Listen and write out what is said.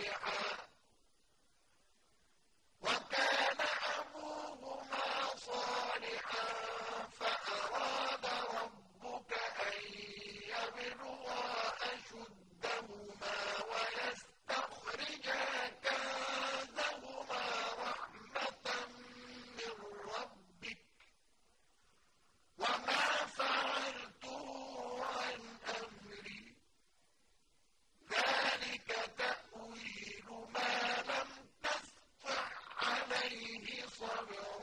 صالحا وكان أبوهما صالحا عليه صبرا